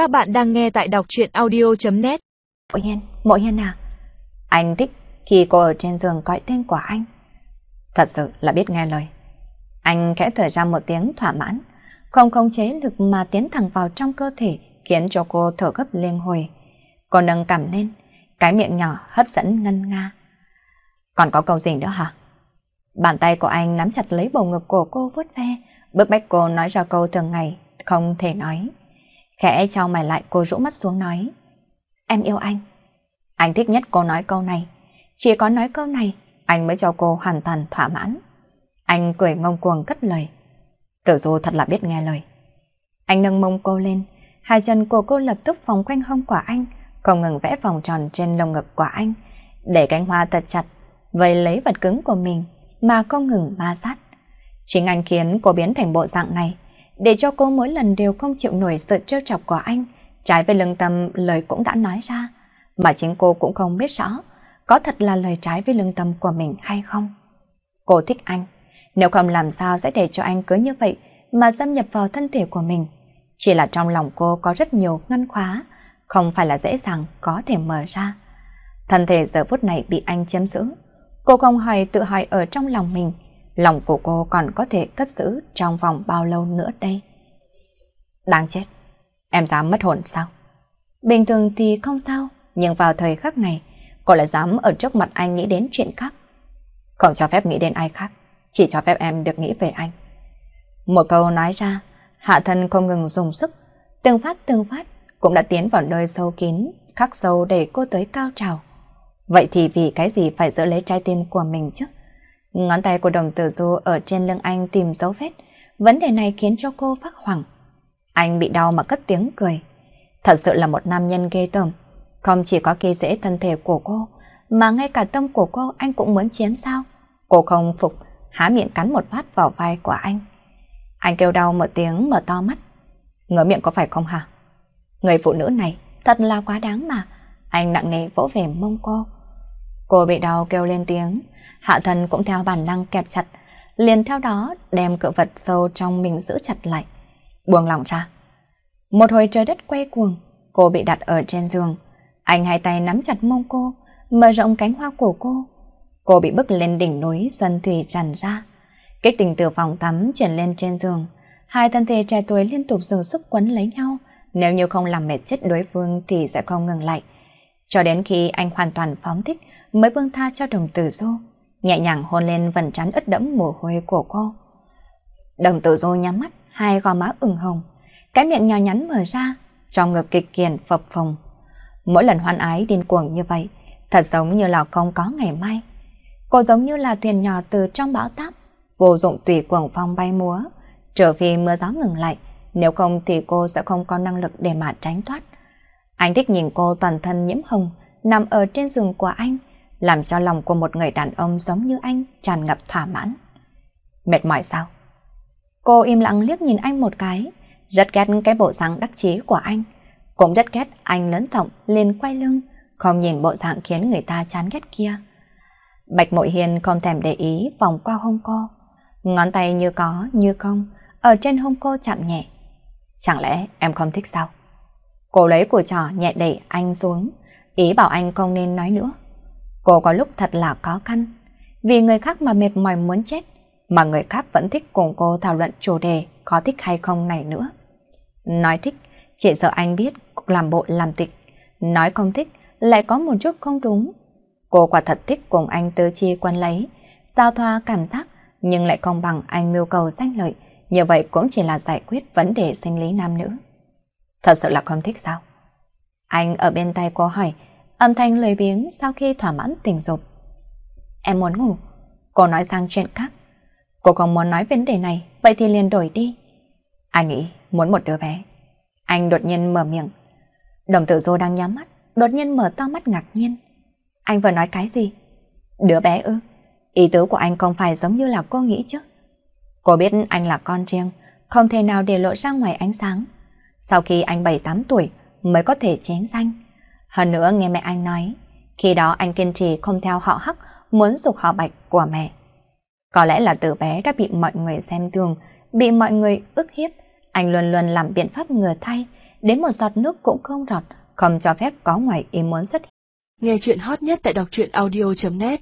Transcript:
Các bạn đang nghe tại đọc truyện audio.net Mộ Hiên, Mộ Hiên à? Anh thích khi cô ở trên giường gọi tên của anh. Thật sự là biết nghe lời. Anh khẽ thở ra một tiếng thỏa mãn, không khống chế lực mà tiến thẳng vào trong cơ thể khiến cho cô thở gấp liên hồi. Cô nâng cảm lên, cái miệng nhỏ hấp dẫn ngân nga. Còn có câu gì nữa hả? Bàn tay của anh nắm chặt lấy bầu ngực của cô vuốt ve, bức bách cô nói ra câu thường ngày, không thể nói. Khẽ trao mày lại cô rũ mắt xuống nói. Em yêu anh. Anh thích nhất cô nói câu này. Chỉ có nói câu này, anh mới cho cô hoàn toàn thỏa mãn. Anh cười ngông cuồng cất lời. Tử du thật là biết nghe lời. Anh nâng mông cô lên, hai chân của cô lập tức vòng quanh hông của anh, không ngừng vẽ vòng tròn trên lồng ngực của anh, để cánh hoa thật chặt, vây lấy vật cứng của mình mà không ngừng ma sát. Chính anh khiến cô biến thành bộ dạng này, để cho cô mỗi lần đều không chịu nổi sự trêu chọc của anh, trái với lương tâm lời cũng đã nói ra, mà chính cô cũng không biết rõ có thật là lời trái với lương tâm của mình hay không. Cô thích anh, nếu không làm sao sẽ để cho anh cứ như vậy mà xâm nhập vào thân thể của mình. Chỉ là trong lòng cô có rất nhiều ngăn khóa, không phải là dễ dàng có thể mở ra. Thân thể giờ phút này bị anh chiếm giữ. Cô không hỏi tự hỏi ở trong lòng mình, lòng của cô còn có thể cất giữ trong vòng bao lâu nữa đây. Đáng chết, em dám mất hồn sao? Bình thường thì không sao, nhưng vào thời khắc này, cô lại dám ở trước mặt anh nghĩ đến chuyện khác. Không cho phép nghĩ đến ai khác, chỉ cho phép em được nghĩ về anh. Một câu nói ra, hạ thân không ngừng dùng sức, từng phát từng phát cũng đã tiến vào nơi sâu kín, khắc sâu để cô tới cao trào. Vậy thì vì cái gì phải giữ lấy trái tim của mình chứ? Ngón tay của đồng tử du ở trên lưng anh tìm dấu vết. Vấn đề này khiến cho cô phát hoảng. Anh bị đau mà cất tiếng cười. Thật sự là một nam nhân ghê tởm. Không chỉ có kỳ dễ thân thể của cô, mà ngay cả tâm của cô anh cũng muốn chiếm sao. Cô không phục, há miệng cắn một phát vào vai của anh. Anh kêu đau một tiếng mở to mắt. Ngỡ miệng có phải không hả? Người phụ nữ này thật là quá đáng mà. Anh nặng nề vỗ về mông cô. Cô bị đau kêu lên tiếng, hạ thần cũng theo bản năng kẹp chặt, liền theo đó đem cự vật sâu trong mình giữ chặt lại. Buông lòng ra. Một hồi trời đất quay cuồng, cô bị đặt ở trên giường. Anh hai tay nắm chặt mông cô, mở rộng cánh hoa của cô. Cô bị bức lên đỉnh núi Xuân Thủy tràn ra. Kích tình từ phòng tắm chuyển lên trên giường. Hai thân thể trẻ tuổi liên tục dừng sức quấn lấy nhau. Nếu như không làm mệt chết đối phương thì sẽ không ngừng lại. Cho đến khi anh hoàn toàn phóng thích mới buông tha cho đồng tử du, nhẹ nhàng hôn lên vần trán ướt đẫm mồ hôi của cô. Đồng tử du nhắm mắt, hai gò má ửng hồng, cái miệng nhỏ nhắn mở ra, trong ngực kịch kiền phập phồng. Mỗi lần hoan ái điên cuồng như vậy, thật giống như là không có ngày mai. Cô giống như là thuyền nhỏ từ trong bão táp, vô dụng tùy cuồng phong bay múa, trở vì mưa gió ngừng lại, nếu không thì cô sẽ không có năng lực để mà tránh thoát. Anh thích nhìn cô toàn thân nhiễm hồng, nằm ở trên giường của anh, làm cho lòng của một người đàn ông giống như anh tràn ngập thỏa mãn. Mệt mỏi sao? Cô im lặng liếc nhìn anh một cái, rất ghét cái bộ dáng đắc chí của anh. Cũng rất ghét anh lớn giọng lên quay lưng, không nhìn bộ dạng khiến người ta chán ghét kia. Bạch Mội Hiền không thèm để ý vòng qua hông cô. Ngón tay như có, như không, ở trên hông cô chạm nhẹ. Chẳng lẽ em không thích sao? Cô lấy của trò nhẹ đẩy anh xuống, ý bảo anh không nên nói nữa. Cô có lúc thật là khó khăn, vì người khác mà mệt mỏi muốn chết, mà người khác vẫn thích cùng cô thảo luận chủ đề có thích hay không này nữa. Nói thích, chỉ sợ anh biết làm bộ làm tịch, nói không thích lại có một chút không đúng. Cô quả thật thích cùng anh tư chi quân lấy, giao thoa cảm giác, nhưng lại không bằng anh mưu cầu danh lợi, như vậy cũng chỉ là giải quyết vấn đề sinh lý nam nữ. Thật sự là không thích sao? Anh ở bên tay cô hỏi, âm thanh lười biếng sau khi thỏa mãn tình dục. Em muốn ngủ. Cô nói sang chuyện khác. Cô không muốn nói vấn đề này, vậy thì liền đổi đi. Anh nghĩ muốn một đứa bé. Anh đột nhiên mở miệng. Đồng tử dô đang nhắm mắt, đột nhiên mở to mắt ngạc nhiên. Anh vừa nói cái gì? Đứa bé ư? Ý tứ của anh không phải giống như là cô nghĩ chứ. Cô biết anh là con riêng, không thể nào để lộ ra ngoài ánh sáng. Sau khi anh 7-8 tuổi mới có thể chén danh. Hơn nữa nghe mẹ anh nói, khi đó anh kiên trì không theo họ Hắc, muốn dục họ Bạch của mẹ. Có lẽ là từ bé đã bị mọi người xem thường, bị mọi người ức hiếp, anh luôn luôn làm biện pháp ngừa thay đến một giọt nước cũng không rọt, không cho phép có ngoài ý muốn xuất hiện. Nghe chuyện hot nhất tại đọc truyện audio.net